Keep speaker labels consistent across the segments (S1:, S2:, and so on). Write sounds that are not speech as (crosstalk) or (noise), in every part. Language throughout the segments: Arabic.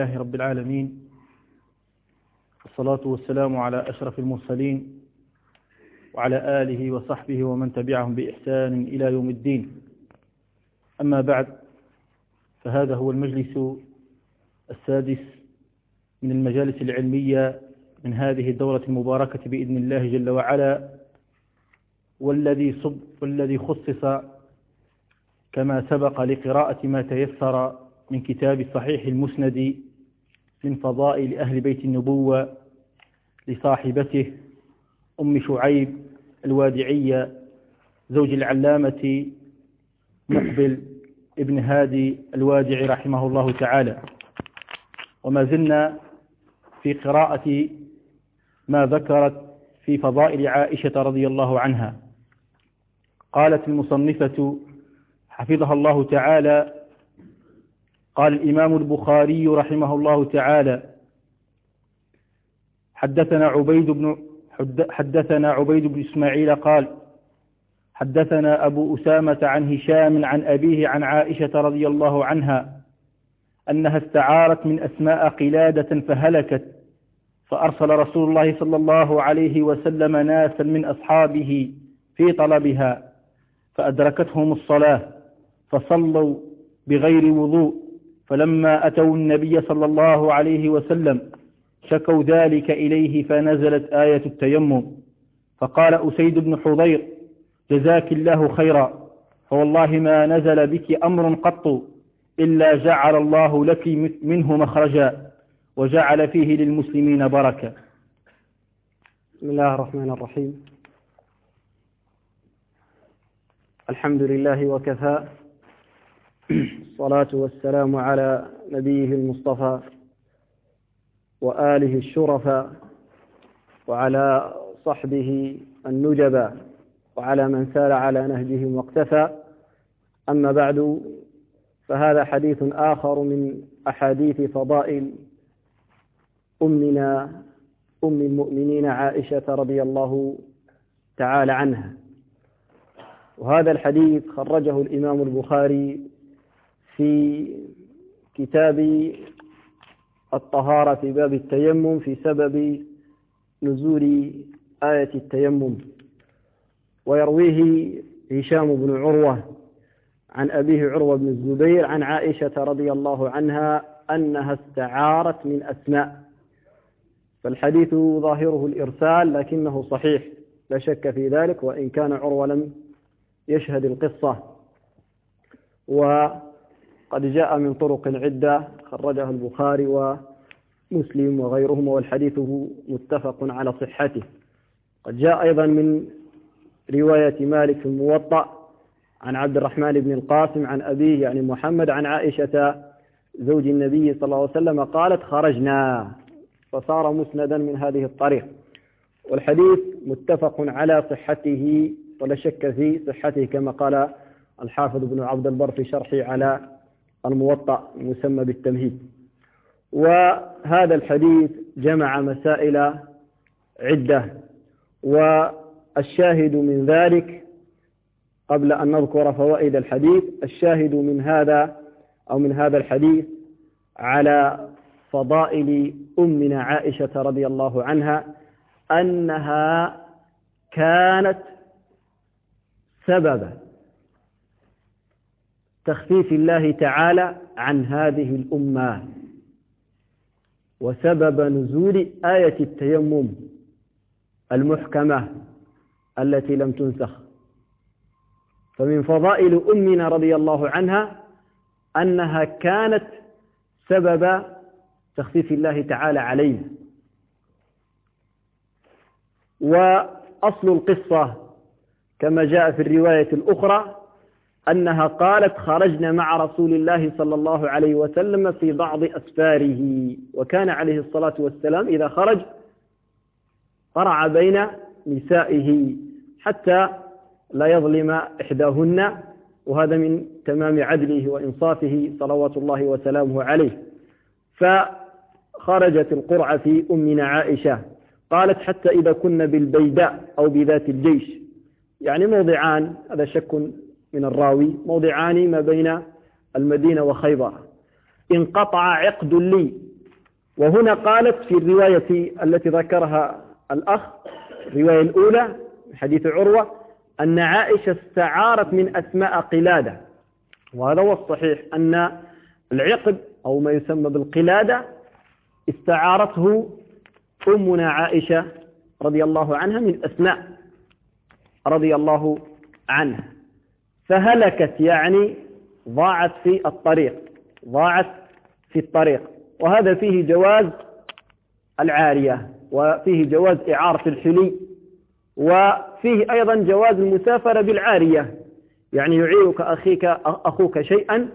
S1: الله رب العالمين. والصلاة والسلام على أشرف المرسلين وعلى آله وصحبه ومن تبعهم بإحسان إلى يوم الدين. أما بعد فهذا هو المجلس السادس من المجالس العلمية من هذه الدورة المباركة بإذن الله جل وعلا والذي صب والذي خصص كما سبق لقراءة ما تيسر من كتاب صحيح المسند من فضائل أهل بيت النبوة لصاحبته أم شعيب الوادعية زوج العلامة مقبل ابن هادي الوادعي رحمه الله تعالى. وما زلنا في قراءة ما ذكرت في فضائل عائشة رضي الله عنها. قالت المصنفة حفظها الله تعالى قال الإمام البخاري رحمه الله تعالى حدثنا عبيد بن حدثنا عبيد بن إسماعيل قال حدثنا أبو أسامة عن هشام عن أبيه عن عائشة رضي الله عنها أنها استعارت من أسماء قلادة فهلكت فأرسل رسول الله صلى الله عليه وسلم ناسا من أصحابه في طلبها فأدركتهم الصلاة فصلوا بغير وضوء. فلما أتوا النبي صلى الله عليه وسلم شكوا ذلك إليه فنزلت آية التيمم. فقال أسيد بن حضير جزاك الله خيرا. فوالله ما نزل بك أمر قط إلا جعل الله لك منه مخرجا وجعل فيه للمسلمين بركة.
S2: بسم الله الرحمن الرحيم. الحمد لله وكفى الصلاة والسلام على نبيه المصطفى وآله الشرفاء وعلى صحبه النجبا وعلى من سار على نهجهم واقتفى. أما بعد فهذا حديث آخر من أحاديث فضائل أمنا أم المؤمنين عائشة رضي الله تعالى عنها. وهذا الحديث خرجه الإمام البخاري في كتاب الطهارة في باب التيمم في سبب نزول آية التيمم. ويرويه هشام بن عروة عن أبيه عروة بن الزبير عن عائشة رضي الله عنها أنها استعارت من أسماء. فالحديث ظاهره الإرسال لكنه صحيح لا شك في ذلك وإن كان عروة لم يشهد القصة. وقد جاء من طرق عدة خرجها البخاري ومسلم وغيرهم والحديث متفق على صحته. قد جاء أيضا من رواية مالك الموطأ عن عبد الرحمن بن القاسم عن أبيه يعني محمد عن عائشة زوج النبي صلى الله عليه وسلم قالت خرجنا. فصار مسندا من هذه الطريق. والحديث متفق على صحته ولا شك في صحته كما قال الحافظ ابن عبد البر في شرحه على الموطأ المسمى بالتمهيد. وهذا الحديث جمع مسائل عدة والشاهد من ذلك قبل أن نذكر فوائد الحديث الشاهد من هذا أو من هذا الحديث على فضائل أمنا عائشة رضي الله عنها أنها كانت سبب تخفيف الله تعالى عن هذه الأمة. وسبب نزول آية التيمم المحكمة التي لم تنسخ. فمن فضائل أمنا رضي الله عنها أنها كانت سبب تخفيف الله تعالى علينا وأصل القصة كما جاء في الرواية الأخرى أنها قالت خرجنا مع رسول الله صلى الله عليه وسلم في بعض أسفاره. وكان عليه الصلاة والسلام إذا خرج قرع بين نسائه حتى لا يظلم إحداهن وهذا من تمام عدله وإنصافه صلوات الله وسلامه عليه. فخرجت القرعة في أمنا عائشة قالت حتى إذا كنا بالبيداء أو بذات الجيش. يعني موضعان هذا شك من الراوي موضعان ما بين المدينة وخيبر. انقطع عقد لي. وهنا قالت في الرواية التي ذكرها الأخ الرواية الأولى حديث عروة أن عائشة استعارت من أسماء قلادة. وهذا هو الصحيح أن العقد أو ما يسمى بالقلادة استعارته أمنا عائشة رضي الله عنها من أسماء رضي الله عنها. فهلكت يعني ضاعت في الطريق ضاعت في الطريق. وهذا فيه جواز العارية وفيه جواز إعارة الحلي وفيه أيضا جواز المسافرة بالعارية. يعني يعيرك أخيك أخوك شيئا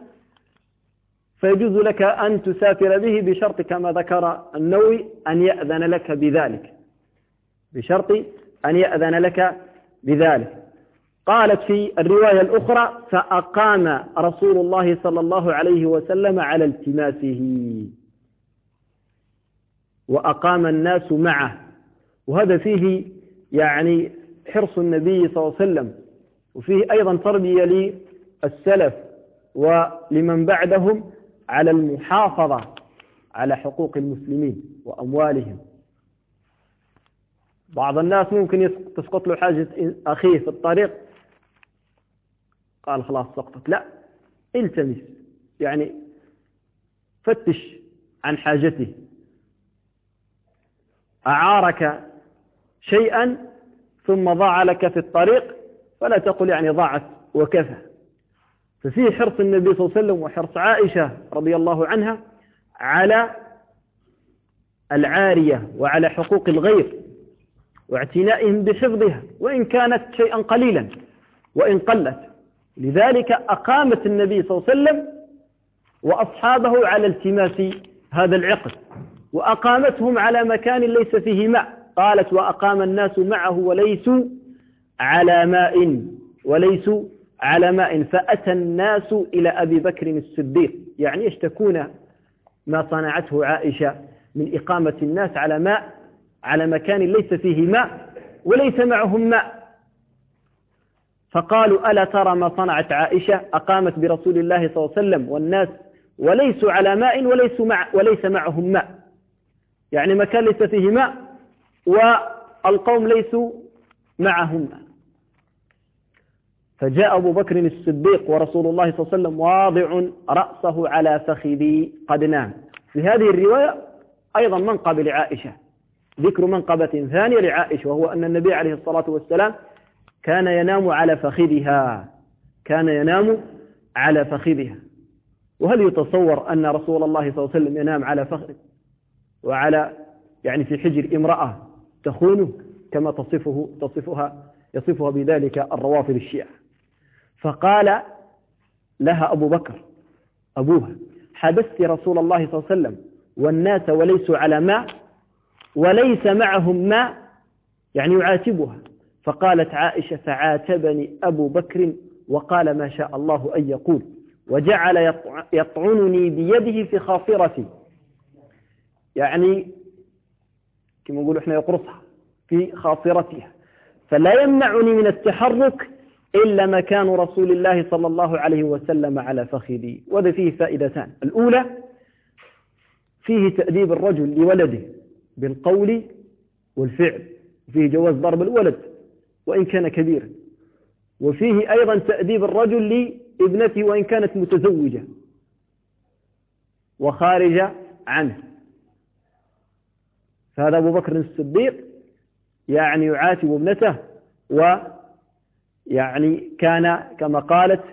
S2: فيجوز لك أن تسافر به بشرط كما ذكر النووي أن يأذن لك بذلك. بشرط أن يأذن لك بذلك. قالت في الرواية الأخرى فأقام رسول الله صلى الله عليه وسلم على التماسه. وأقام الناس معه. وهذا فيه يعني حرص النبي صلى الله عليه وسلم. وفيه أيضا تربية للسلف ولمن بعدهم على المحافظة على حقوق المسلمين وأموالهم. بعض الناس ممكن تسقط له حاجة أخيه في الطريق قال خلاص سقطت لا التمس. يعني فتش عن حاجته. أعارك شيئا ثم ضاع لك في الطريق فلا تقل يعني ضاعت وكفى. ففي حرص النبي صلى الله عليه وسلم وحرص عائشة رضي الله عنها على العارية وعلى حقوق الغير واعتنائهم بحفظها وإن كانت شيئا قليلا وإن قلت. لذلك أقامت النبي صلى الله عليه وسلم وأصحابه على التماس هذا العقد وأقامتهم على مكان ليس فيه ماء. قالت وأقام الناس معه وليسوا على ماء وليسوا على ماء. فأتى الناس إلى أبي بكر الصديق يعني يشتكون ما صنعته عائشة من إقامة الناس على ماء على مكان ليس فيه ماء وليس معهم ماء. فقالوا ألا ترى ما صنعت عائشة أقامت برسول الله صلى الله عليه وسلم والناس وليسوا على ماء وليسوا مع وليس معهم ماء. يعني مكان ليس فيه ماء والقوم ليسوا معهم ماء. فجاء أبو بكر الصديق ورسول الله صلى الله عليه وسلم واضع رأسه على فخذي قد نام. في هذه الرواية أيضا منقب لعائشة ذكر منقبة ثانية لعائشة وهو أن النبي عليه الصلاة والسلام كان ينام على فخذها. كان ينام على فخذها. وهل يتصور أن رسول الله صلى الله عليه وسلم ينام على فخذ وعلى يعني في حجر امرأة تخونه كما تصفه تصفها يصفها بذلك الروافض الشيعة؟ فقال لها أبو بكر أبوها حبست رسول الله صلى الله عليه وسلم والناس وليسوا على ماء وليس معهم ماء. يعني يعاتبها. فقالت عائشة فعاتبني أبو بكر وقال ما شاء الله أن يقول وجعل يطعنني بيده في خاصرتي. يعني كما نقول إحنا يقرصها في خاصرتها. فلا يمنعني من التحرك إلا مكان رسول الله صلى الله عليه وسلم على فخذي. وهذا فيه فائدتان. الأولى فيه تأديب الرجل لولده بالقول والفعل. فيه جواز ضرب الولد. وإن كان كبيرا. وفيه أيضا تأديب الرجل لابنته وإن كانت متزوجة. وخارجة عنه. فهذا أبو بكر الصديق يعني يعاتب ابنته ويعني كان كما قالت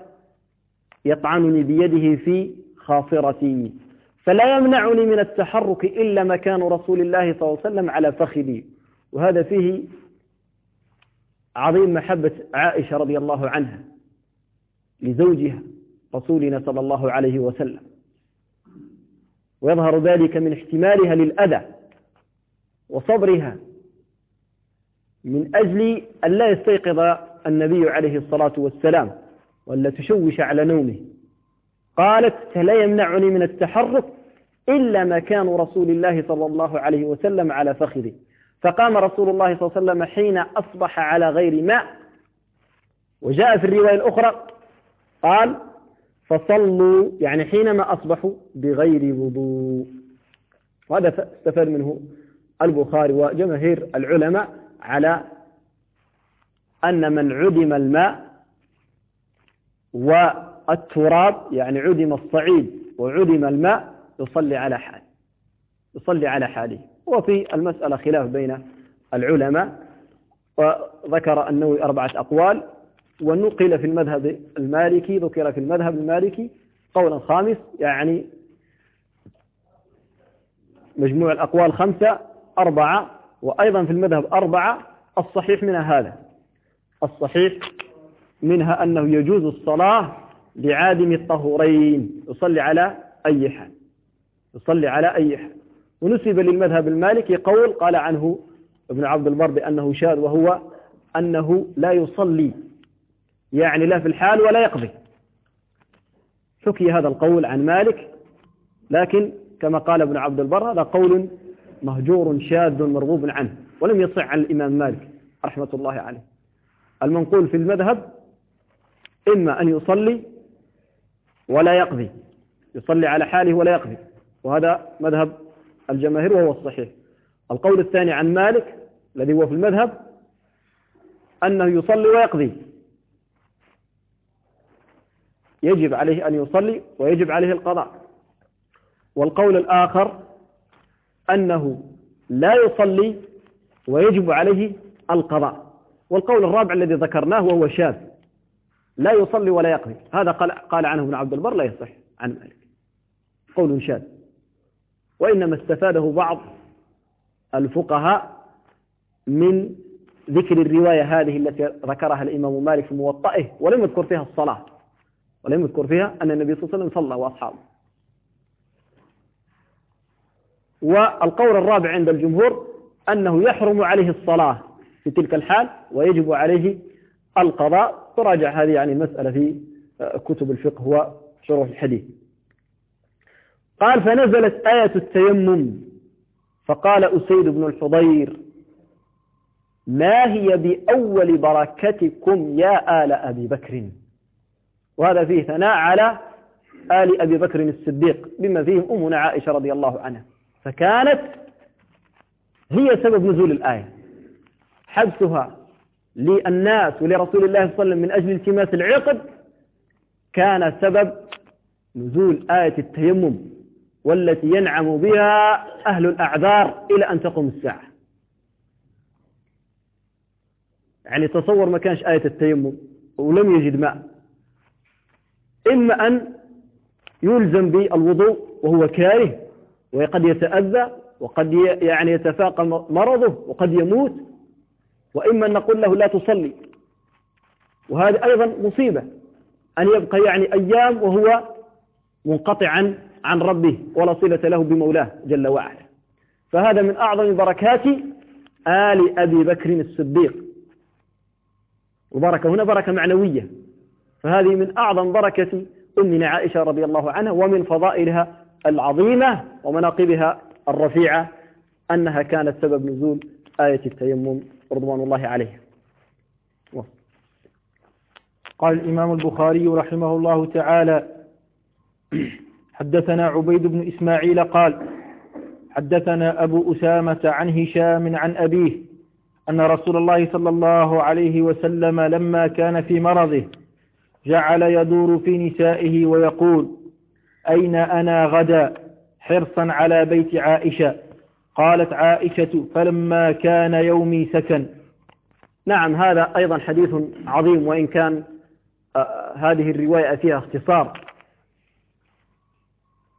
S2: يطعنني بيده في خاصرتي. فلا يمنعني من التحرك إلا مكان رسول الله صلى الله عليه وسلم على فخذي. وهذا فيه عظيم محبة عائشة رضي الله عنها لزوجها رسولنا صلى الله عليه وسلم. ويظهر ذلك من احتمالها للأذى وصبرها من أجل أن لا يستيقظ النبي عليه الصلاة والسلام ولا تشوش على نومه. قالت فلا يمنعني من التحرك إلا مكان رسول الله صلى الله عليه وسلم على فخذه. فقام رسول الله صلى الله عليه وسلم حين أصبح على غير ماء. وجاء في الرواية الأخرى قال فصلوا. يعني حينما أصبحوا بغير وضوء. وهذا استفاد منه البخاري وجماهير العلماء على أن من عدم الماء والتراب يعني عدم الصعيد وعدم الماء يصلي على حال. يصلي على حاله. وفي المسألة خلاف بين العلماء وذكر النووي أربعة أقوال ونقل في المذهب المالكي ذكر في المذهب المالكي قولا خامس يعني مجموع الأقوال خمسة أربعة وأيضا في المذهب أربعة الصحيح منها هذا. الصحيح منها أنه يجوز الصلاة لعادم الطهورين يصلي على أي حال. يصلي على أي حال. ونسب للمذهب المالكي قول قال عنه ابن عبد البر بأنه شاذ وهو أنه لا يصلي يعني لا في الحال ولا يقضي. حكي هذا القول عن مالك لكن كما قال ابن عبد البر هذا قول مهجور شاذ مرغوب عنه ولم يصح عن الإمام مالك رحمة الله عليه. المنقول في المذهب إما أن يصلي ولا يقضي يصلي على حاله ولا يقضي وهذا مذهب الجماهير وهو الصحيح. القول الثاني عن مالك الذي هو في المذهب أنه يصلي ويقضي. يجب عليه أن يصلي ويجب عليه القضاء. والقول الآخر أنه لا يصلي ويجب عليه القضاء. والقول الرابع الذي ذكرناه وهو شاذ. لا يصلي ولا يقضي. هذا قال, قال عنه ابن عبد البر لا يصح عن مالك. قول شاذ. وإنما استفاده بعض الفقهاء من ذكر الرواية هذه التي ذكرها الإمام مالك في موطئه ولم يذكر فيها الصلاة ولم يذكر فيها أن النبي صلى الله عليه وسلم صلى وأصحابه. والقول الرابع عند الجمهور أنه يحرم عليه الصلاة في تلك الحال ويجب عليه القضاء. تراجع هذه يعني المسألة في كتب الفقه وشروح الحديث. قال فنزلت آية التيمم. فقال أسيد بن الحضير ما هي بأول بركتكم يا آل أبي بكر؟ وهذا فيه ثناء على آل أبي بكر الصديق بما فيهم أمنا عائشة رضي الله عنها. فكانت هي سبب نزول الآية. حبسها للناس ولرسول الله صلى الله عليه وسلم من أجل التماس العقد كان سبب نزول آية التيمم. والتي ينعم بها أهل الأعذار إلى أن تقوم الساعة. يعني تصور ما كانش آية التيمم ولم يجد ماء. إما أن يلزم بالوضوء وهو كاره وقد يتأذى وقد يعني يتفاقم مرضه وقد يموت وإما أن نقول له لا تصلي. وهذه أيضا مصيبة أن يبقى يعني أيام وهو منقطعا عن ربه ولا صلة له بمولاه جل وعلا. فهذا من أعظم بركات آل أبي بكر الصديق. وبركة هنا بركة معنوية. فهذه من أعظم بركة أمنا عائشة رضي الله عنها ومن فضائلها العظيمة ومناقبها الرفيعة أنها كانت سبب نزول آية التيمم رضوان الله عليه
S1: قال الإمام البخاري رحمه الله تعالى حدثنا عبيد بن إسماعيل قال حدثنا أبو أسامة عن هشام عن أبيه أن رسول الله صلى الله عليه وسلم لما كان في مرضه جعل يدور في نسائه ويقول أين أنا غدا حرصا على بيت عائشة؟ قالت عائشة فلما كان يومي سكن.
S2: نعم هذا أيضا حديث عظيم وإن كان آه، هذه الرواية فيها اختصار.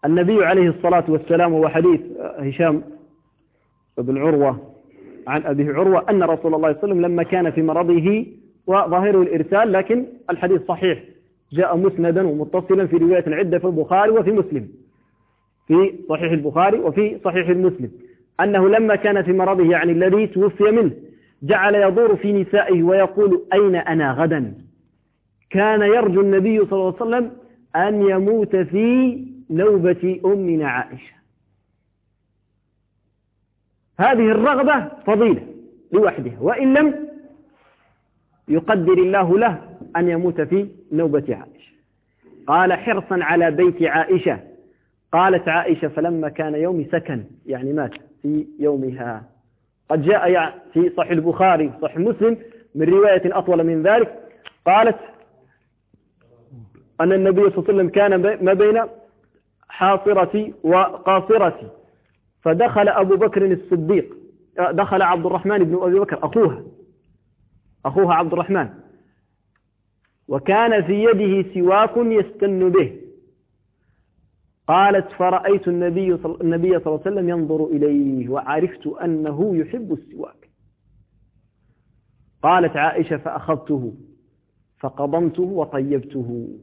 S2: النبي عليه الصلاة والسلام هو حديث آه، هشام بن عروة عن أبيه عروة أن رسول الله صلى الله عليه وسلم لما كان في مرضه وظاهره الإرسال لكن الحديث صحيح. جاء مسندا ومتصلا في رواية عدة في البخاري وفي مسلم. في صحيح البخاري وفي صحيح المسلم. أنه لما كان في مرضه يعني الذي توفي منه جعل يدور في نسائه ويقول أين أنا غدا؟ كان يرجو النبي صلى الله عليه وسلم أن يموت في نوبة أمنا عائشة. هذه الرغبة فضيلة لوحدها وإن لم يقدر الله له أن يموت في نوبة عائشة. قال حرصا على بيت عائشة. قالت عائشة فلما كان يومي سكن يعني مات في يومها. قد جاء يعني في صحيح البخاري صحيح مسلم من رواية أطول من ذلك قالت أن النبي صلى الله عليه وسلم كان ما بين حاصرتي وقاصرتي. فدخل أبو بكر الصديق دخل عبد الرحمن بن أبي بكر أخوها أخوها عبد الرحمن. وكان في يده سواك يستن به. قالت فرأيت النبي صل... النبي صلى الله عليه وسلم ينظر إليه وعرفت أنه يحب السواك. قالت عائشة فأخذته فقضمته وطيبته.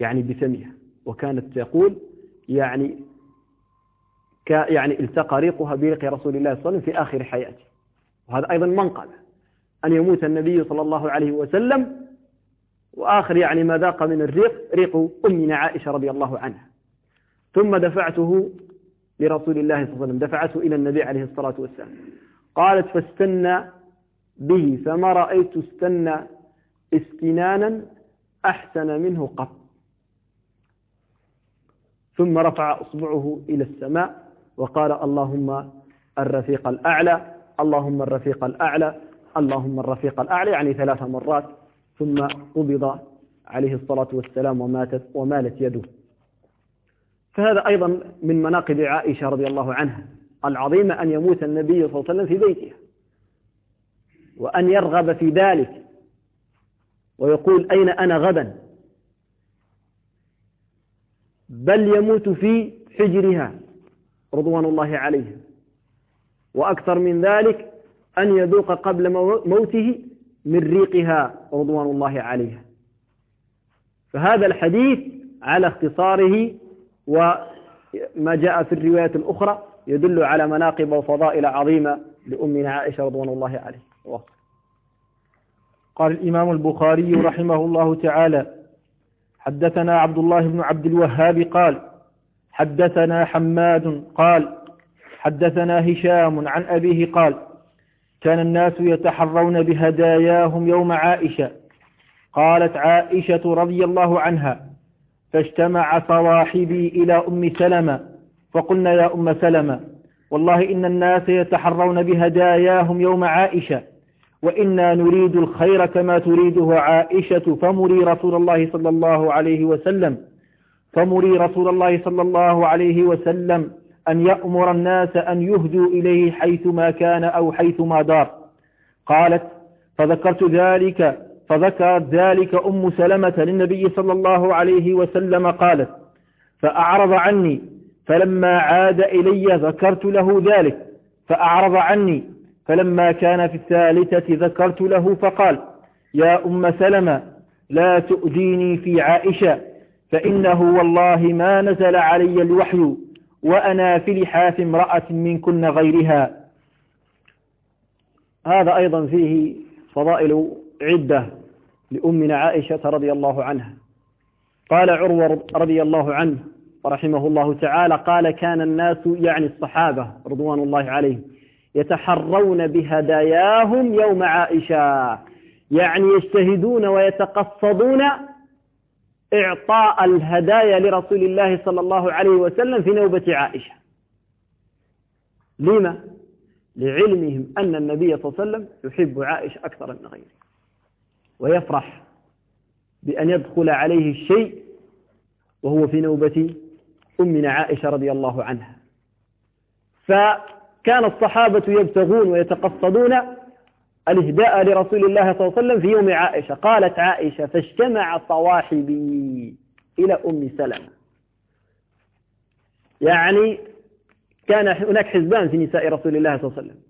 S2: يعني بفمها. وكانت تقول يعني يعني التقى ريقها بريق رسول الله صلى الله عليه وسلم في آخر حياته. وهذا أيضا منقبة. أن يموت النبي صلى الله عليه وسلم وآخر يعني ما ذاق من الريق ريق أمنا عائشة رضي الله عنها. ثم دفعته لرسول الله صلى الله عليه وسلم دفعته إلى النبي عليه الصلاة والسلام. قالت فاستنى به فما رأيت استنى استنانا أحسن منه قط. ثم رفع أصبعه إلى السماء وقال اللهم الرفيق الأعلى اللهم الرفيق الأعلى اللهم الرفيق الأعلى يعني ثلاث مرات. ثم قبض عليه الصلاة والسلام وماتت ومالت يده. فهذا أيضا من مناقب عائشة رضي الله عنها العظيمة أن يموت النبي صلى الله عليه وسلم في بيتها وأن يرغب في ذلك ويقول أين أنا غدا؟ بل يموت في حجرها رضوان الله عليها وأكثر من ذلك أن يذوق قبل موته من ريقها رضوان الله عليها. فهذا الحديث على اختصاره وما جاء في الروايات الأخرى يدل على مناقب وفضائل عظيمة لأمنا عائشة رضوان الله عليه.
S1: قال الإمام البخاري رحمه الله تعالى حدثنا عبد الله بن عبد الوهاب قال حدثنا حماد قال حدثنا هشام عن أبيه قال كان الناس يتحرون بهداياهم يوم عائشة. قالت عائشة رضي الله عنها فاجتمع صواحبي إلى أم سلمة فقلنا يا أم سلمة والله إن الناس يتحرون بهداياهم يوم عائشة. وإنا نريد الخير كما تريده عائشة فمري رسول الله صلى الله عليه وسلم. فمري رسول الله صلى الله عليه وسلم أن يأمر الناس أن يهدوا إليه حيثما كان أو حيثما دار. قالت فذكرت ذلك فذكرت ذلك أم سلمة للنبي صلى الله عليه وسلم قالت فأعرض عني فلما عاد إلي ذكرت له ذلك فأعرض عني فلما كان في الثالثة ذكرت له فقال يا أم سلمة لا تؤذيني في عائشة فإنه والله ما نزل علي الوحي وأنا في لحاف امرأة منكن غيرها.
S2: هذا أيضا فيه فضائل عدة لأمنا عائشة رضي الله عنها. قال عروة رضي الله عنه ورحمه الله تعالى قال كان الناس يعني الصحابة رضوان الله عليهم. يتحرون بهداياهم يوم عائشة. يعني يجتهدون ويتقصدون إعطاء الهدايا لرسول الله صلى الله عليه وسلم في نوبة عائشة. لما؟ لعلمهم أن النبي صلى الله عليه وسلم يحب عائشة أكثر من غيره. ويفرح بأن يدخل عليه الشيء وهو في نوبة أمنا عائشة رضي الله عنها. ف كان الصحابة يبتغون ويتقصدون الإهداء لرسول الله صلى الله عليه وسلم في يوم عائشة. قالت عائشة فاجتمع صواحبي إلى أم سلمة. يعني كان هناك حزبان في نساء رسول الله صلى الله عليه وسلم.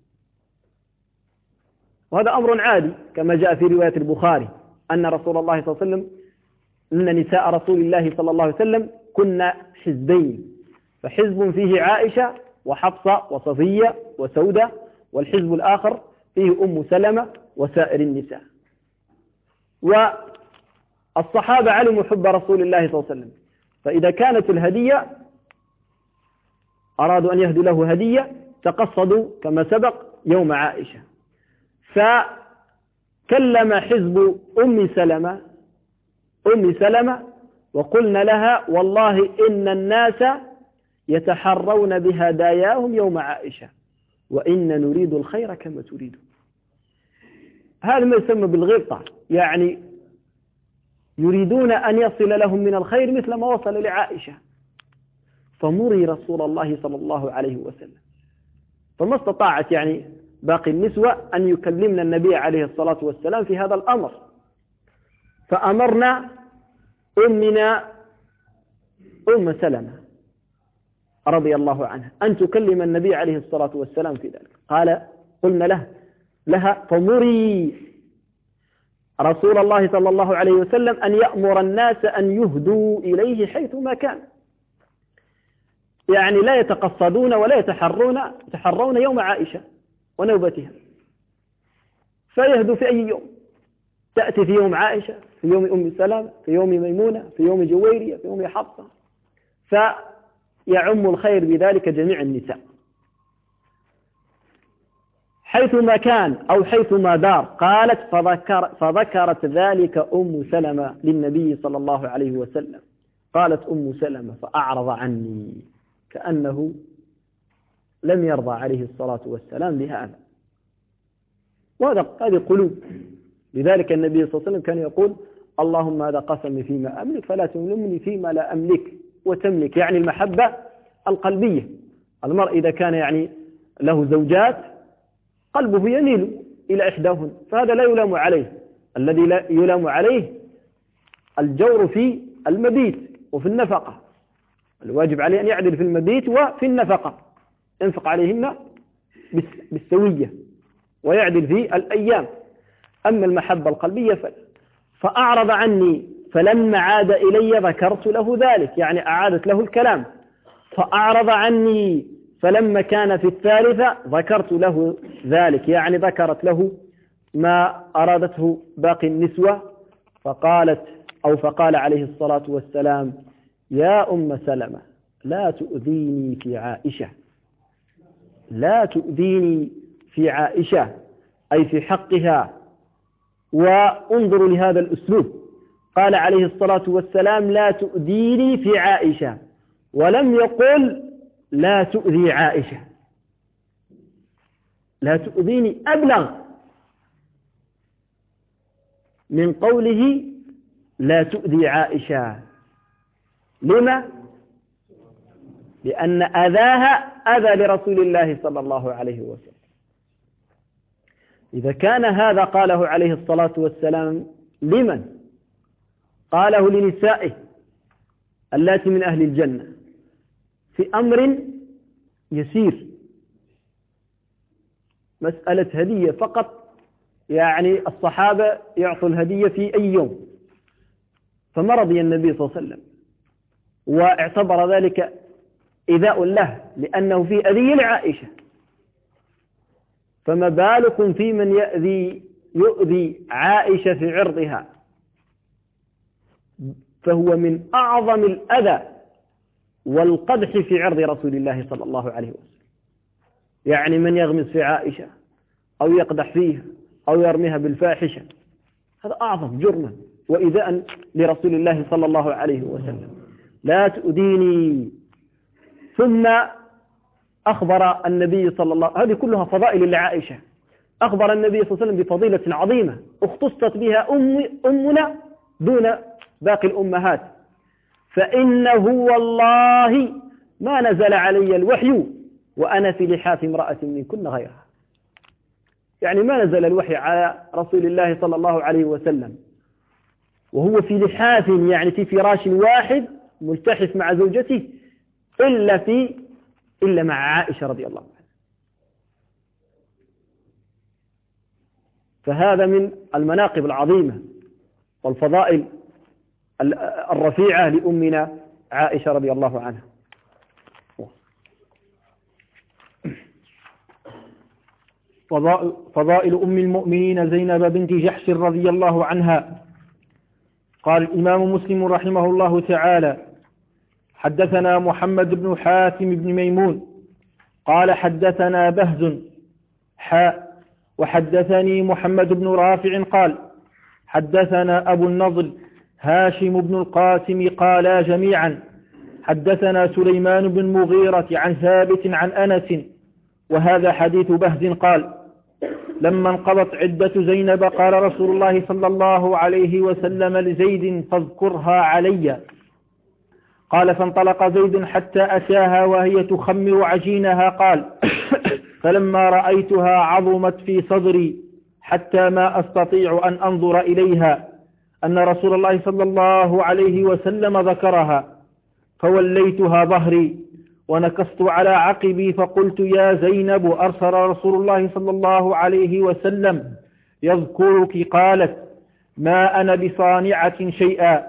S2: وهذا أمر عادي كما جاء في رواية البخاري أن رسول الله صلى الله عليه وسلم أن نساء رسول الله صلى الله عليه وسلم كنا حزبين. فحزب فيه عائشة وحفصة وصفية وسودة والحزب الآخر فيه أم سلمة وسائر النساء. والصحابة علموا حب رسول الله صلى الله عليه وسلم. فإذا كانت الهدية أرادوا أن يهدوا له هدية تقصدوا كما سبق يوم عائشة. فكلم حزب أم سلمة أم سلمة وقلنا لها والله إن الناس يتحرون بهداياهم يوم عائشة. وإن نريد الخير كما تريد. هذا ما يسمى بالغبطة. يعني يريدون أن يصل لهم من الخير مثل ما وصل لعائشة. فمري رسول الله صلى الله عليه وسلم. فما استطاعت يعني باقي النسوة أن يكلمن النبي عليه الصلاة والسلام في هذا الأمر. فأمرنا أمنا أم سلمة. رضي الله عنها أن تكلم النبي عليه الصلاة والسلام في ذلك. قال قلنا له لها فمري. رسول الله صلى الله عليه وسلم أن يأمر الناس أن يهدوا إليه حيثما كان. يعني لا يتقصدون ولا يتحرون يتحرون يوم عائشة ونوبتها. فيهدوا في أي يوم؟ تأتي في يوم عائشة في يوم أم سلمة في يوم ميمونة في يوم جويرية في يوم حفصة. فيعم الخير بذلك جميع النساء. حيثما كان أو حيثما دار قالت فذكر فذكرت ذلك أم سلمة للنبي صلى الله عليه وسلم. قالت أم سلمة فأعرض عني كأنه لم يرضى عليه الصلاة والسلام بهذا. وهذا هذه قلوب. لذلك النبي صلى الله عليه وسلم كان يقول اللهم هذا قسمي فيما أملك فلا تلمني فيما لا أملك. وتملك يعني المحبة القلبية. المرء إذا كان يعني له زوجات قلبه يميل إلى إحداهن فهذا لا يلام عليه. الذي لا يلام عليه الجور في المبيت وفي النفقة. الواجب عليه أن يعدل في المبيت وفي النفقة. ينفق عليهن بالسوية ويعدل في الأيام. أما المحبة القلبية فأعرض عني فلما عاد إلي ذكرت له ذلك يعني أعادت له الكلام. فأعرض عني فلما كان في الثالثة ذكرت له ذلك يعني ذكرت له ما أرادته باقي النسوة. فقالت أو فقال عليه الصلاة والسلام يا أم سلمة لا تؤذيني في عائشة. لا تؤذيني في عائشة أي في حقها. وانظروا لهذا الأسلوب. قال عليه الصلاة والسلام لا تؤذيني في عائشة. ولم يقل لا تؤذي عائشة. لا تؤذيني. أبلغ من قوله لا تؤذي عائشة. لما؟ لأن أذاها أذى لرسول الله صلى الله عليه وسلم. إذا كان هذا قاله عليه الصلاة والسلام لمن؟ قاله لنسائه اللاتي من أهل الجنة في أمر يسير. مسألة هدية فقط يعني الصحابة يعطوا الهدية في أي يوم. فما رضي النبي صلى الله عليه وسلم واعتبر ذلك إذاء له لأنه في أذية لعائشة. فما بالكم في من يأذي يؤذي عائشة في عرضها؟ فهو من أعظم الأذى والقدح في عرض رسول الله صلى الله عليه وسلم. يعني من يغمس في عائشة أو يقدح فيها أو يرميها بالفاحشة. هذا أعظم جرما وإذاء لرسول الله صلى الله عليه وسلم. لا تؤذيني. ثم أخبر النبي صلى الله هذه كلها فضائل لعائشة. أخبر النبي صلى الله عليه وسلم بفضيلة عظيمة اختصت بها أم أمنا دون باقي الأمهات. فإنه والله ما نزل علي الوحي وأنا في لحاف امرأة منكن غيرها. يعني ما نزل الوحي على رسول الله صلى الله عليه وسلم. وهو في لحاف يعني في فراش واحد ملتحف مع زوجته إلا في إلا مع عائشة رضي الله عنها. فهذا من المناقب العظيمة والفضائل الرفيعة لأمنا عائشة رضي الله عنها.
S1: فضائل أم المؤمنين زينب بنت جحش رضي الله عنها. قال الإمام مسلم رحمه الله تعالى حدثنا محمد بن حاتم بن ميمون. قال حدثنا بهز حاء وحدثني محمد بن رافع قال حدثنا أبو النضر هاشم بن القاسم قالا جميعا حدثنا سليمان بن مغيرة عن ثابت عن أنس وهذا حديث بهز قال لما انقضت عدة زينب قال رسول الله صلى الله عليه وسلم لزيد فاذكرها علي. قال فانطلق زيد حتى أتاها وهي تخمر عجينها قال فلما رأيتها عظمت في صدري حتى ما أستطيع أن أنظر إليها. أن رسول الله صلى الله عليه وسلم ذكرها فوليتها ظهري ونكست على عقبي فقلت يا زينب أرسل رسول الله صلى الله عليه وسلم يذكرك؟ قالت ما أنا بصانعة شيئا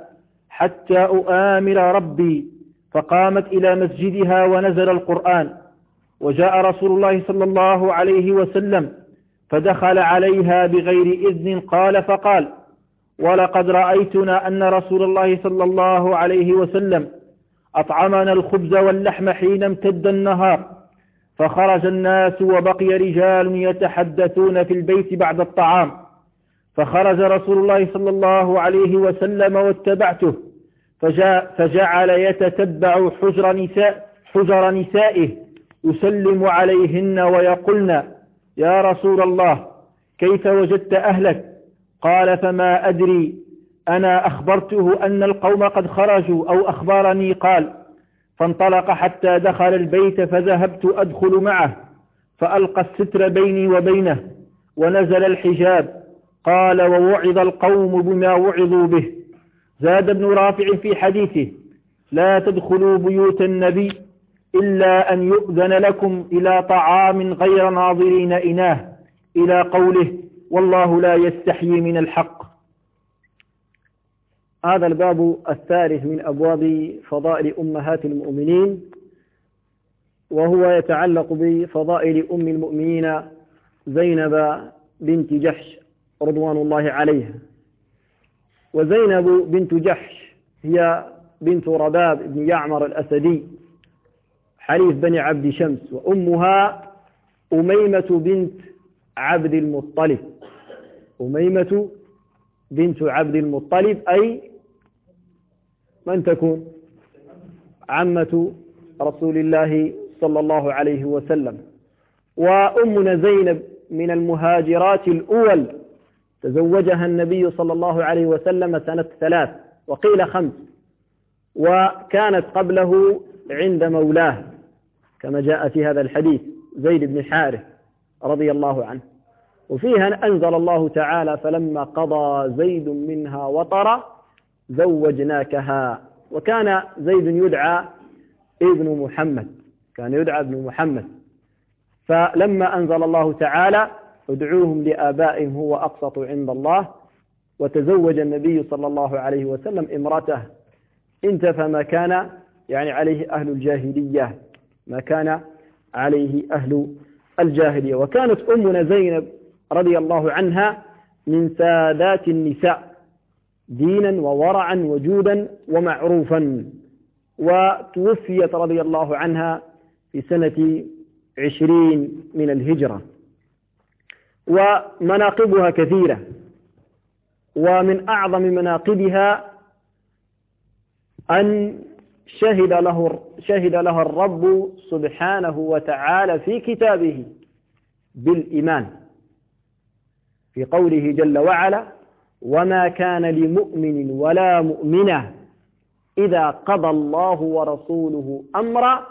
S1: حتى أؤامر ربي. فقامت إلى مسجدها ونزل القرآن. وجاء رسول الله صلى الله عليه وسلم فدخل عليها بغير إذن قال فقال ولقد رأيتنا أن رسول الله صلى الله عليه وسلم أطعمنا الخبز واللحم حين امتد النهار فخرج الناس وبقي رجال يتحدثون في البيت بعد الطعام فخرج رسول الله صلى الله عليه وسلم واتبعته فجعل يتتبع حجر نساء حجر نسائه يسلم عليهن ويقولن يا رسول الله كيف وجدت أهلك؟ قال فما أدري. أنا أخبرته أن القوم قد خرجوا أو أخبرني. قال فانطلق حتى دخل البيت فذهبت أدخل معه فألقى الستر بيني وبينه ونزل الحجاب. قال ووعظ القوم بما وعظوا به. زاد ابن رافع في حديثه لا تدخلوا بيوت النبي إلا أن يؤذن لكم إلى طعام غير ناظرين إناه. إلى قوله والله لا يستحيي من الحق.
S2: هذا الباب الثالث من أبواب فضائل أمهات المؤمنين وهو يتعلق بفضائل أم المؤمنين زينب بنت جحش رضوان الله عليها. وزينب بنت جحش هي بنت رباب بن يعمر الأسدي حليف بني عبد شمس وأمها أميمة بنت عبد المطلب. أميمة بنت عبد المطلب أي من تكون؟ عمة رسول الله صلى الله عليه وسلم. وأمنا زينب من المهاجرات الأول. تزوجها النبي صلى الله عليه وسلم سنة ثلاث وقيل خمس. وكانت قبله عند مولاه كما جاء في هذا الحديث زيد بن حارث رضي الله عنه. وفيها أنزل الله تعالى فلما قضى زيد منها وطرا زوجناكها. وكان زيد يدعى ابن محمد كان يدعى ابن محمد. فلما أنزل الله تعالى ادعوهم لآبائهم هو أقسط عند الله. وتزوج النبي صلى الله عليه وسلم امرته انتفى ما كان يعني عليه أهل الجاهلية ما كان عليه أهل الجاهلية. وكانت أمنا زينب رضي الله عنها من سادات النساء دينا وورعا وجودا ومعروفا. وتوفيت رضي الله عنها في سنة عشرين من الهجرة. ومناقبها كثيرة. ومن أعظم مناقبها أن شهد له شهد لها الرب سبحانه وتعالى في كتابه بالإيمان. في قوله جل وعلا وما كان لمؤمن ولا مؤمنة إذا قضى الله ورسوله أمرا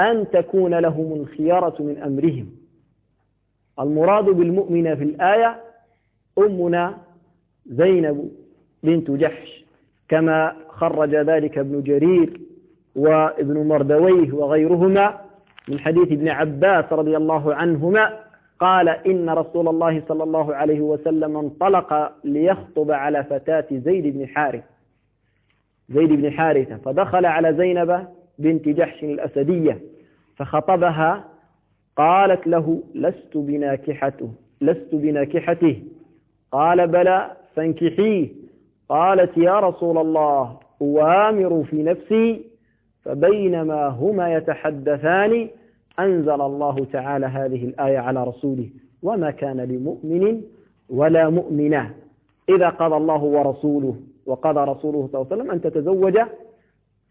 S2: أن تكون لهم الخيارة من أمرهم. المراد بالمؤمنة في الآية أمنا زينب بنت جحش كما خرج ذلك ابن جرير وابن مردويه وغيرهما من حديث ابن عباس رضي الله عنهما قال إن رسول الله صلى الله عليه وسلم انطلق ليخطب على فتاة زيد بن حارث زيد بن حارثة. فدخل على زينب بنت جحش الأسدية فخطبها قالت له لست بناكحته لست بناكحته. قال بلى فانكحيه قالت يا رسول الله أوامر في نفسي فبينما هما يتحدثان أنزل الله تعالى هذه الآية على رسوله وما كان لمؤمن ولا مؤمنة. إذا قضى الله ورسوله وقضى رسوله صلى الله عليه وسلم أن تتزوج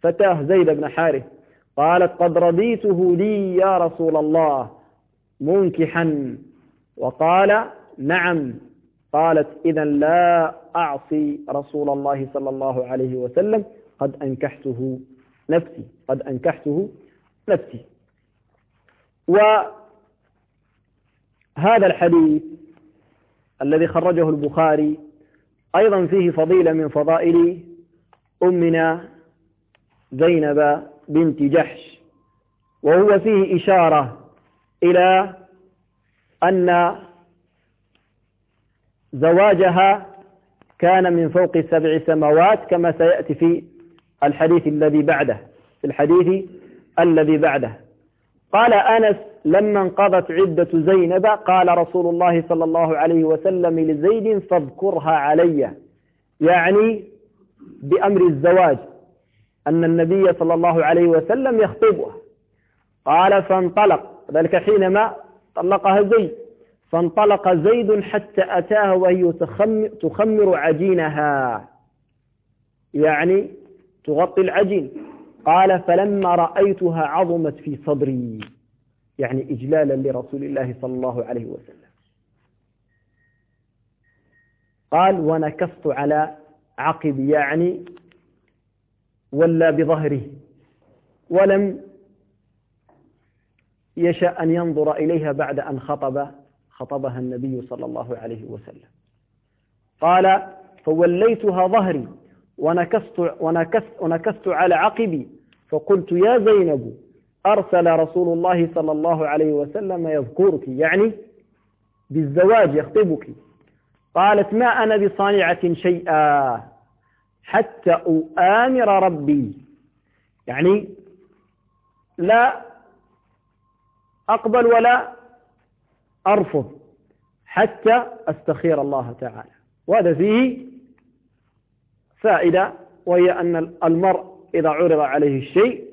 S2: فتاه زيد بن حارث. قالت قد رضيته لي يا رسول الله منكحا. وقال نعم. قالت إذا لا أعصي رسول الله صلى الله عليه وسلم. قد أنكحته نفسي. قد أنكحته نفسي. وهذا الحديث الذي خرجه البخاري أيضا فيه فضيلة من فضائل أمنا زينب بنت جحش وهو فيه إشارة إلى أن زواجها كان من فوق سبع سماوات كما سيأتي في الحديث الذي بعده في الحديث الذي بعده. قال أنس لما انقضت عدة زينب قال رسول الله صلى الله عليه وسلم لزيد فاذكرها علي. يعني بأمر الزواج أن النبي صلى الله عليه وسلم يخطبها. قال فانطلق. ذلك حينما طلقها زيد. فانطلق زيد حتى أتاها وهي تخمر عجينها. يعني تغطي العجين. قال فلما رأيتها عظمت في صدري. يعني إجلالا لرسول الله صلى الله عليه وسلم. قال ونكست على عقب يعني ولا بظهره. ولم يشاء أن ينظر إليها بعد أن خطب خطبها النبي صلى الله عليه وسلم. قال فوليتها ظهري. ونكست, ونكست, ونكست على عقبي فقلت يا زينب أرسل رسول الله صلى الله عليه وسلم يذكرك يعني بالزواج يخطبك. قالت ما أنا بصانعة شيئا حتى أؤامر ربي. يعني لا أقبل ولا أرفض حتى أستخير الله تعالى. وهذا فيه فائدة وهي أن المرء إذا عرض عليه الشيء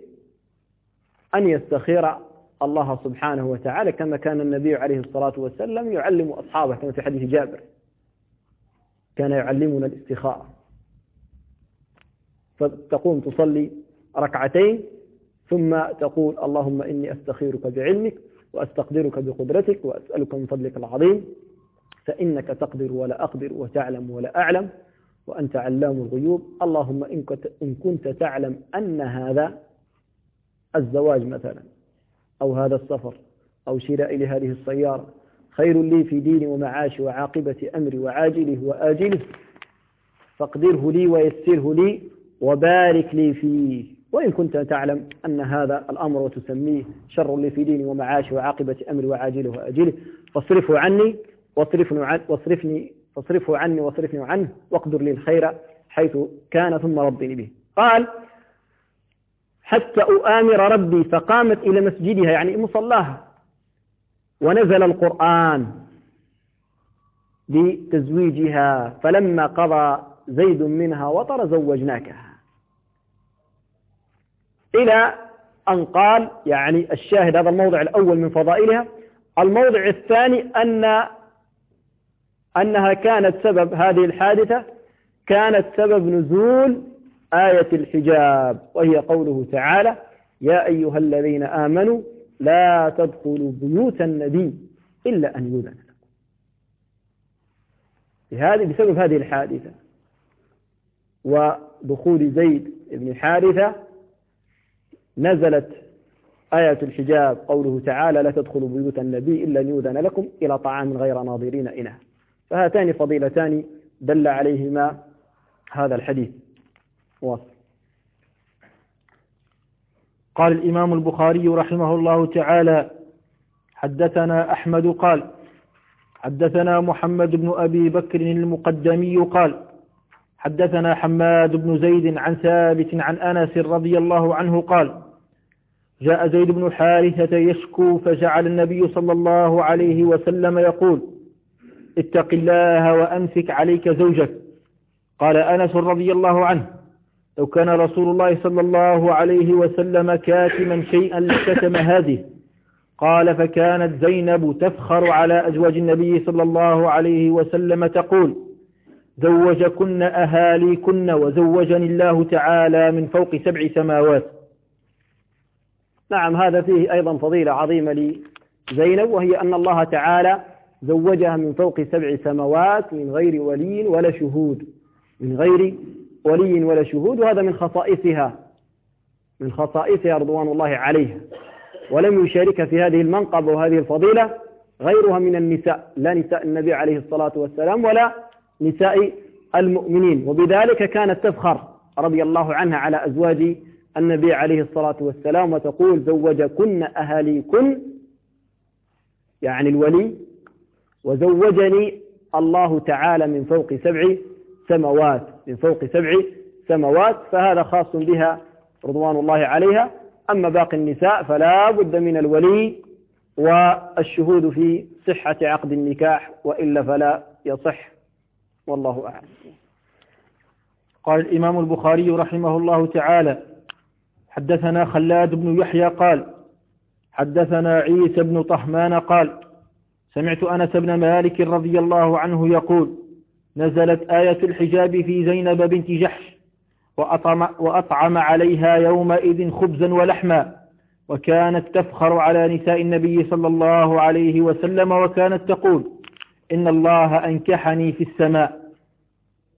S2: أن يستخير الله سبحانه وتعالى كما كان النبي عليه الصلاة والسلام يعلم أصحابه كما في حديث جابر. كان يعلمنا الاستخارة. فتقوم تصلي ركعتين ثم تقول اللهم إني أستخيرك بعلمك وأستقدرك بقدرتك وأسألك من فضلك العظيم فإنك تقدر ولا أقدر وتعلم ولا أعلم. وأنت علام الغيوب. اللهم إن كنت تعلم أن هذا الزواج مثلا أو هذا السفر أو شراء لهذه السيارة خير لي في ديني ومعاشي وعاقبة أمري وعاجله وآجله. فاقدره لي ويسره لي وبارك لي فيه. وإن كنت تعلم أن هذا الأمر وتسميه شر لي في ديني ومعاشي وعاقبة أمري وعاجله وآجله. فاصرفه عني واصرفني عن واصرفني فاصرفه عني واصرفني عنه واقدر لي الخير حيث كان ثم ربني به. قال حتى أؤامر ربي فقامت إلى مسجدها. يعني مصلاها ونزل القرآن بتزويجها فلما قضى زيد منها وطر زوجناكها. إلى أن قال يعني الشاهد هذا الموضع الأول من فضائلها الموضع الثاني أن أنها كانت سبب هذه الحادثة كانت سبب نزول آية الحجاب وهي قوله تعالى يا أيها الذين آمنوا لا تدخلوا بيوت النبي إلا أن يؤذن لكم. بهذه بسبب هذه الحادثة ودخول زيد بن حارثة نزلت آية الحجاب قوله تعالى لا تدخلوا بيوت النبي إلا أن يؤذن لكم إلى طعام غير ناظرين إنه فهاتان فضيلتان دل عليهما هذا الحديث. واصل.
S1: قال الإمام البخاري رحمه الله تعالى حدثنا أحمد قال حدثنا محمد بن أبي بكر المقدمي قال حدثنا حماد بن زيد عن ثابت عن أنس رضي الله عنه قال جاء زيد بن حارثة يشكو فجعل النبي صلى الله عليه وسلم يقول اتق الله وأمسك عليك زوجك. قال أنس رضي الله عنه لو كان رسول الله صلى الله عليه وسلم كاتما شيئا لكتم هذه. قال فكانت زينب تفخر على أزواج النبي صلى الله عليه وسلم تقول زوجكن أهاليكن وزوجني الله تعالى من فوق سبع سماوات.
S2: نعم هذا فيه أيضا فضيلة عظيمة لزينب وهي أن الله تعالى زوجها من فوق سبع سماوات من غير ولي ولا شهود. من غير ولي ولا شهود وهذا من خصائصها. من خصائصها رضوان الله عليها. ولم يشارك في هذه المنقبة وهذه الفضيلة غيرها من النساء لا نساء النبي عليه الصلاة والسلام ولا نساء المؤمنين. وبذلك كانت تفخر رضي الله عنها على أزواج النبي عليه الصلاة والسلام وتقول زوجكن أهاليكن. يعني الولي وزوجني الله تعالى من فوق سبع سماوات من فوق سبع سماوات فهذا خاص بها رضوان الله عليها. أما باقي النساء فلا بد من الولي والشهود في صحة عقد النكاح وإلا فلا يصح. والله أعلم.
S1: قال الإمام البخاري رحمه الله تعالى حدثنا خلاد بن يحيى قال حدثنا عيسى بن طهمان قال سمعت أنس بن مالك رضي الله عنه يقول نزلت آية الحجاب في زينب بنت جحش وأطعم, وأطعم عليها يومئذ خبزا ولحما وكانت تفخر على نساء النبي صلى الله عليه وسلم وكانت تقول إن الله أنكحني في السماء.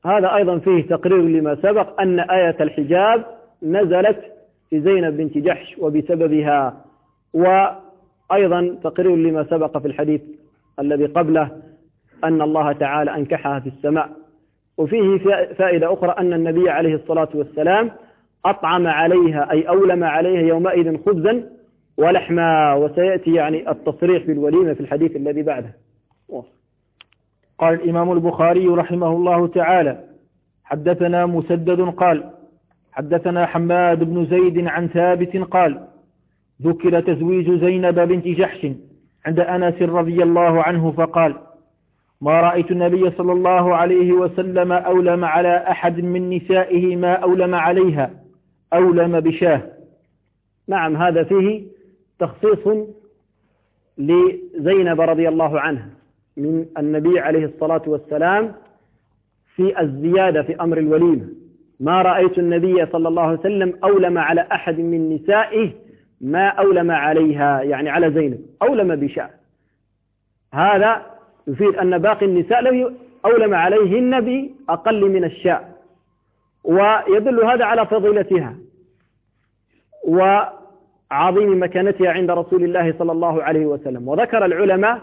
S2: هذا أيضا فيه تقرير لما سبق أن آية الحجاب نزلت في زينب بنت جحش وبسببها وأيضا تقرير لما سبق في الحديث الذي قبله أن الله تعالى أنكحها في السماء. وفيه فائدة أخرى أن النبي عليه الصلاة والسلام أطعم عليها أي أولم عليها يومئذ خبزا ولحما. وسيأتي يعني التصريح بالوليمة في الحديث الذي بعده.
S1: قال الإمام البخاري رحمه الله تعالى حدثنا مسدد قال حدثنا حماد بن زيد عن ثابت قال ذكر تزويج زينب بنت جحش عند أنس رضي الله عنه فقال ما رأيت النبي صلى الله عليه وسلم أولم على أحد من نسائه ما أولم عليها أولم بشاه.
S2: نعم هذا فيه تخصيص لزينب رضي الله عنها من النبي عليه الصلاة والسلام في الزيادة في أمر الوليمة. ما رأيت النبي صلى الله عليه وسلم أولم على أحد من نسائه ما أولم عليها يعني على زينب أولم بشاء هذا يفيد أن باقي النساء لم أولم عليهن بأقل من الشاء. ويدل هذا على فضيلتها وعظيم مكانتها عند رسول الله صلى الله عليه وسلم. وذكر العلماء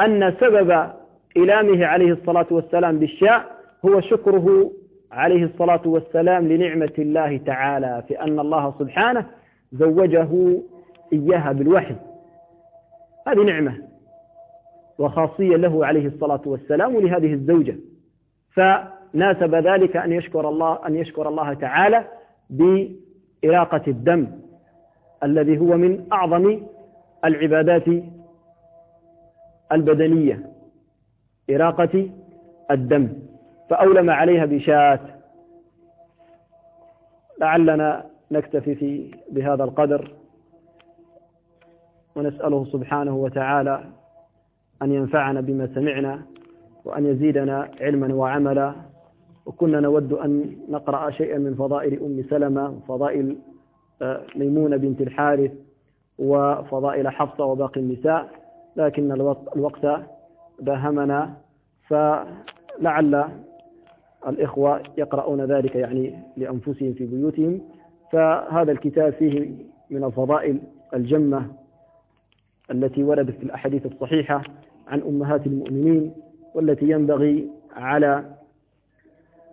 S2: أن سبب إلامه عليه الصلاة والسلام بالشاء هو شكره عليه الصلاة والسلام لنعمة الله تعالى في أن الله سبحانه زوجه إياها بالوحي. هذه نعمة وخاصية له عليه الصلاة والسلام لهذه الزوجة. فناسب ذلك أن يشكر الله أن يشكر الله تعالى بإراقة الدم الذي هو من أعظم العبادات البدنية إراقة الدم. فأولم عليها بشاة. لعلنا نكتفي في بهذا القدر ونسأله سبحانه وتعالى أن ينفعنا بما سمعنا وأن يزيدنا علما وعملا. وكنا نود أن نقرأ شيئا من فضائل أم سلمة وفضائل آه، ميمونة بنت الحارث وفضائل حفصة وباقي النساء لكن الوقت داهمنا فلعل الإخوة يقرؤون ذلك يعني لأنفسهم في بيوتهم. فهذا الكتاب فيه من الفضائل الجمة التي وردت في الأحاديث الصحيحة عن أمهات المؤمنين والتي ينبغي على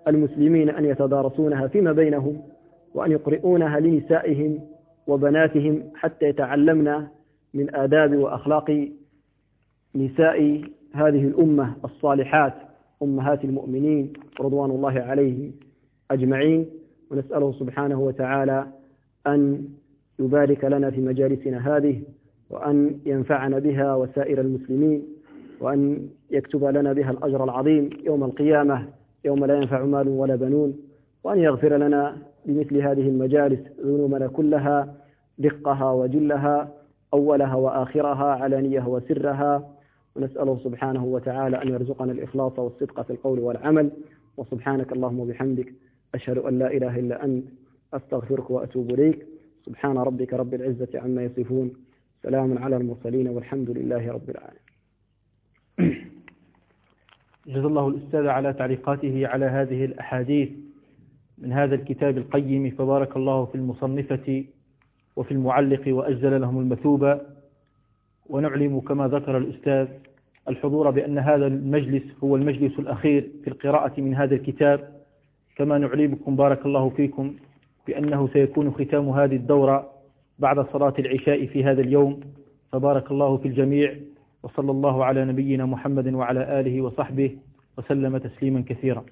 S2: المسلمين أن يتدارسونها فيما بينهم وأن يقرؤونها لنسائهم وبناتهم حتى يتعلمن من آداب وأخلاق نساء هذه الأمة الصالحات أمهات المؤمنين رضوان الله عليهم أجمعين. ونسأله سبحانه وتعالى أن يبارك لنا في مجالسنا هذه وأن ينفعنا بها وسائر المسلمين وأن يكتب لنا بها الأجر العظيم يوم القيامة يوم لا ينفع مال ولا بنون وأن يغفر لنا بمثل هذه المجالس ذنوبنا كلها دقها وجلها أولها وآخرها علانيها وسرها. ونسأله سبحانه وتعالى أن يرزقنا الإخلاص والصدق في القول والعمل. وسبحانك اللهم وبحمدك أشهد أن لا إله إلا أنت أستغفرك وأتوب إليك. سبحان ربك رب العزة عما يصفون. سلام على المرسلين والحمد لله رب العالمين. (clears throat)
S1: جزا الله الأستاذ على تعليقاته على هذه الأحاديث من هذا الكتاب القيم. فبارك الله في المصنفة وفي المعلق وأجزل لهم المثوبة ونعلم كما ذكر الأستاذ الحضور بأن هذا المجلس هو المجلس الأخير في القراءة من هذا الكتاب. كما نعلمكم بارك الله فيكم بأنه سيكون ختام هذه الدورة بعد صلاة العشاء في هذا اليوم. فبارك الله في الجميع وصلى الله على نبينا محمد وعلى آله وصحبه وسلم تسليما كثيرا.